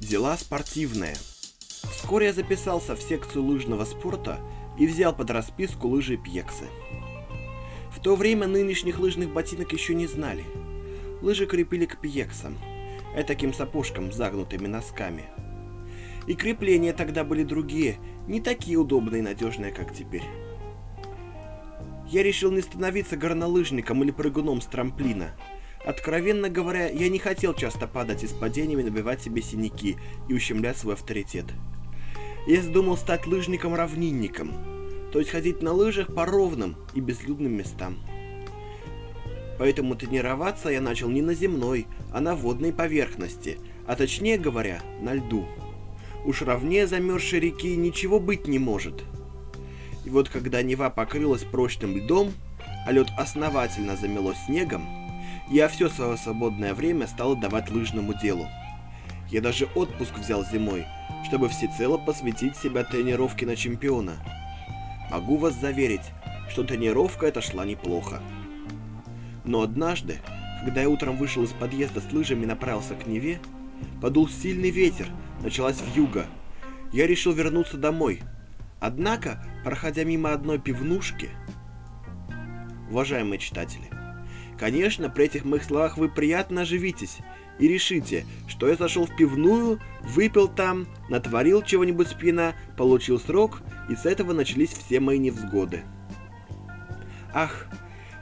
Дела спортивные. Вскоре я записался в секцию лыжного спорта и взял под расписку лыжи Пьексы. В то время нынешних лыжных ботинок еще не знали. Лыжи крепили к пьексам, этаким сапожкам с загнутыми носками. И крепления тогда были другие, не такие удобные и надежные, как теперь. Я решил не становиться горнолыжником или прыгуном с трамплина. Откровенно говоря, я не хотел часто падать из падениями, набивать себе синяки и ущемлять свой авторитет. Я задумал стать лыжником-равнинником, то есть ходить на лыжах по ровным и безлюдным местам. Поэтому тренироваться я начал не на земной, а на водной поверхности, а точнее говоря, на льду. Уж ровнее замерзшей реки ничего быть не может. И вот когда Нева покрылась прочным льдом, а лед основательно замело снегом, я все свое свободное время стал отдавать лыжному делу. Я даже отпуск взял зимой, чтобы всецело посвятить себя тренировке на чемпиона. Могу вас заверить, что тренировка эта шла неплохо. Но однажды, когда я утром вышел из подъезда с лыжами и направился к Неве, подул сильный ветер, началась вьюга. Я решил вернуться домой. Однако, проходя мимо одной пивнушки... Уважаемые читатели, конечно, при этих моих словах вы приятно оживитесь и решите, что я зашел в пивную, выпил там, натворил чего-нибудь с пьяна, получил срок, и с этого начались все мои невзгоды. Ах,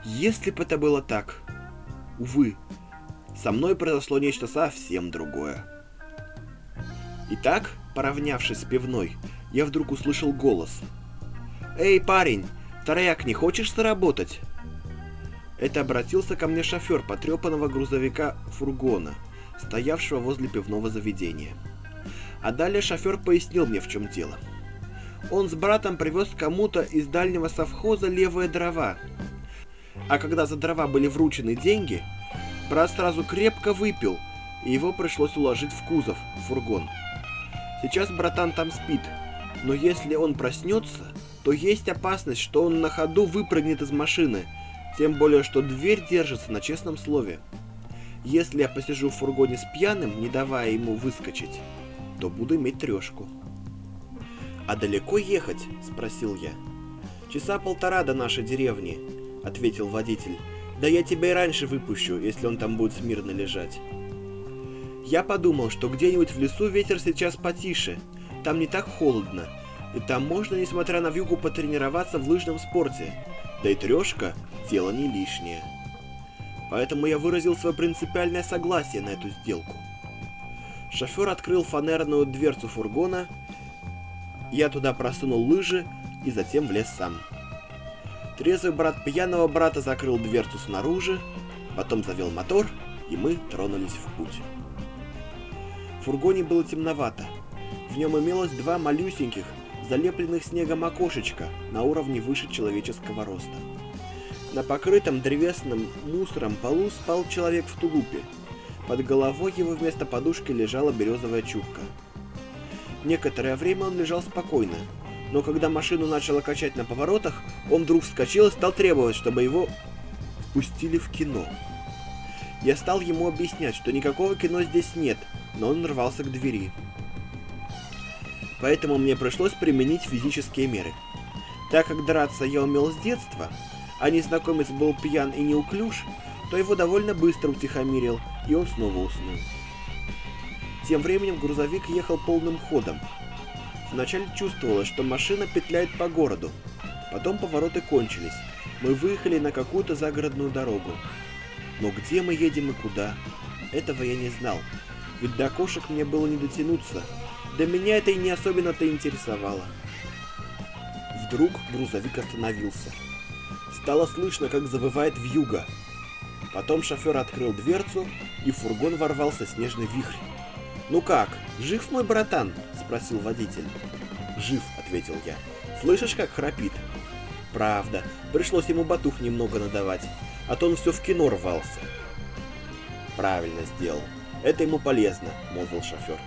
если бы это было так. Увы, со мной произошло нечто совсем другое. Итак, поравнявшись с пивной, я вдруг услышал голос. «Эй, парень, трояк, не хочешь заработать?» Это обратился ко мне шофер потрепанного грузовика фургона, стоявшего возле пивного заведения. А далее шофер пояснил мне, в чем дело. Он с братом привез кому-то из дальнего совхоза левые дрова. А когда за дрова были вручены деньги, брат сразу крепко выпил, и его пришлось уложить в кузов, в фургон. Сейчас братан там спит, но если он проснется, то есть опасность, что он на ходу выпрыгнет из машины – тем более, что дверь держится на честном слове. Если я посижу в фургоне с пьяным, не давая ему выскочить, то буду иметь трешку. «А далеко ехать?» – спросил я. «Часа полтора до нашей деревни», – ответил водитель. «Да я тебя и раньше выпущу, если он там будет смирно лежать». Я подумал, что где-нибудь в лесу ветер сейчас потише, там не так холодно, и там можно, несмотря на вьюгу, потренироваться в лыжном спорте. Да и трешка – дело не лишнее. Поэтому я выразил свое принципиальное согласие на эту сделку. Шофер открыл фанерную дверцу фургона, я туда просунул лыжи и затем влез сам. Трезвый брат пьяного брата закрыл дверцу снаружи, потом завел мотор, и мы тронулись в путь. В фургоне было темновато. В нем имелось два малюсеньких, залепленных снегом окошечко на уровне выше человеческого роста. На покрытом древесным мусором полу спал человек в тулупе. Под головой его вместо подушки лежала березовая чубка. Некоторое время он лежал спокойно, но когда машину начало качать на поворотах, он вдруг вскочил и стал требовать, чтобы его впустили в кино. Я стал ему объяснять, что никакого кино здесь нет, но он рвался к двери поэтому мне пришлось применить физические меры. Так как драться я умел с детства, а незнакомец был пьян и неуклюж, то его довольно быстро утихомирил, и он снова уснул. Тем временем грузовик ехал полным ходом. Вначале чувствовалось, что машина петляет по городу. Потом повороты кончились. Мы выехали на какую-то загородную дорогу. Но где мы едем и куда? Этого я не знал. Ведь до кошек мне было не дотянуться, да меня это и не особенно-то интересовало. Вдруг грузовик остановился. Стало слышно, как завывает вьюга. Потом шофер открыл дверцу, и фургон ворвался снежный вихрь. «Ну как, жив мой братан?» – спросил водитель. «Жив», – ответил я. «Слышишь, как храпит?» «Правда, пришлось ему батух немного надавать, а то он все в кино рвался». «Правильно сделал. Это ему полезно», – молвил шофер.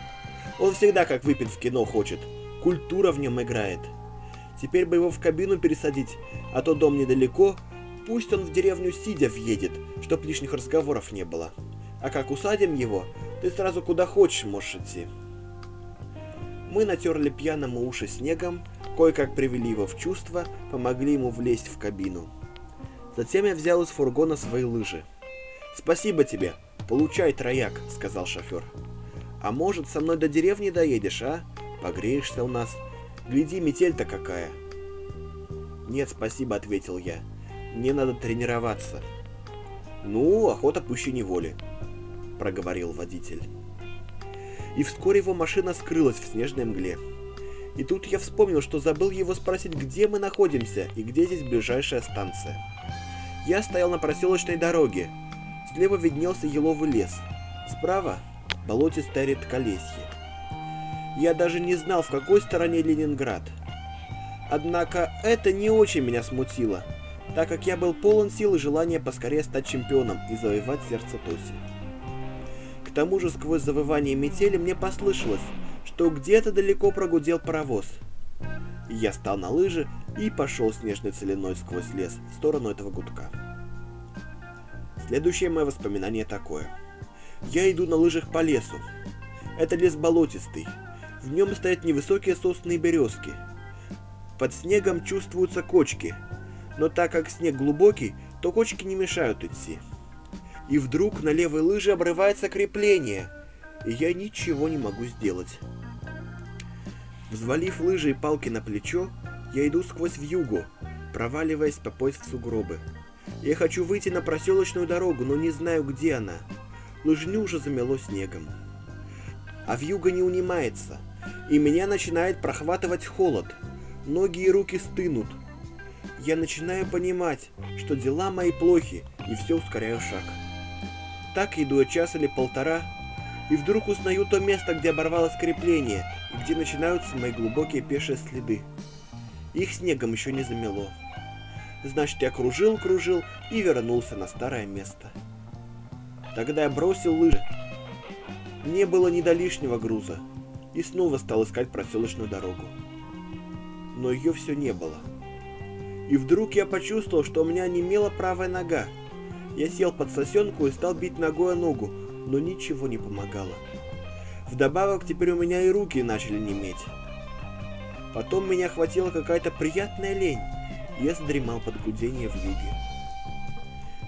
Он всегда как выпит в кино хочет. Культура в нем играет. Теперь бы его в кабину пересадить, а то дом недалеко. Пусть он в деревню сидя въедет, чтоб лишних разговоров не было. А как усадим его, ты сразу куда хочешь можешь идти. Мы натерли пьяному уши снегом, кое-как привели его в чувство, помогли ему влезть в кабину. Затем я взял из фургона свои лыжи. «Спасибо тебе! Получай, трояк!» — сказал шофер. «А может, со мной до деревни доедешь, а? Погреешься у нас. Гляди, метель-то какая!» «Нет, спасибо», — ответил я. «Мне надо тренироваться». «Ну, охота пуще неволи», — проговорил водитель. И вскоре его машина скрылась в снежной мгле. И тут я вспомнил, что забыл его спросить, где мы находимся и где здесь ближайшая станция. Я стоял на проселочной дороге. Слева виднелся еловый лес. Справа – болотистое редколесье. Я даже не знал, в какой стороне Ленинград. Однако это не очень меня смутило, так как я был полон сил и желания поскорее стать чемпионом и завоевать сердце Тоси. К тому же сквозь завывание метели мне послышалось, что где-то далеко прогудел паровоз. Я стал на лыжи и пошел снежной целиной сквозь лес в сторону этого гудка. Следующее мое воспоминание такое. Я иду на лыжах по лесу. Это лес болотистый. В нем стоят невысокие сосны и березки. Под снегом чувствуются кочки, но так как снег глубокий, то кочки не мешают идти. И вдруг на левой лыже обрывается крепление, и я ничего не могу сделать. Взвалив лыжи и палки на плечо, я иду сквозь вьюгу, проваливаясь по пояс в сугробы. Я хочу выйти на проселочную дорогу, но не знаю, где она. Лыжню уже замело снегом. А вьюга не унимается, и меня начинает прохватывать холод. Ноги и руки стынут. Я начинаю понимать, что дела мои плохи, и все ускоряю шаг. Так иду час или полтора, и вдруг узнаю то место, где оборвалось крепление, и где начинаются мои глубокие пешие следы. Их снегом еще не замело. Значит, я кружил-кружил и вернулся на старое место. Тогда я бросил лыжи. Мне было не до лишнего груза, и снова стал искать проселочную дорогу. Но ее все не было. И вдруг я почувствовал, что у меня немела правая нога. Я сел под сосенку и стал бить ногой о ногу, но ничего не помогало. Вдобавок теперь у меня и руки начали неметь. Потом меня охватила какая-то приятная лень, я задремал под гудение в юге.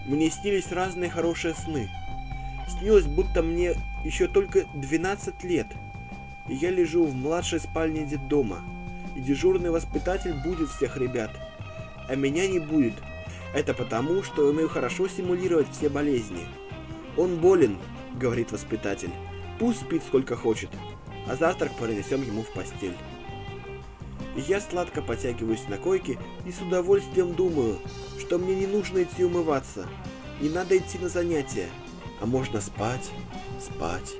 Мне снились разные хорошие сны. Снилось, будто мне еще только 12 лет, и я лежу в младшей спальне детдома, и дежурный воспитатель будет всех ребят, а меня не будет. Это потому, что умею хорошо симулировать все болезни. Он болен, — говорит воспитатель. «Пусть спит сколько хочет, а завтрак принесем ему в постель». Я сладко потягиваюсь на койке и с удовольствием думаю, что мне не нужно идти умываться, не надо идти на занятия, а можно спать, спать.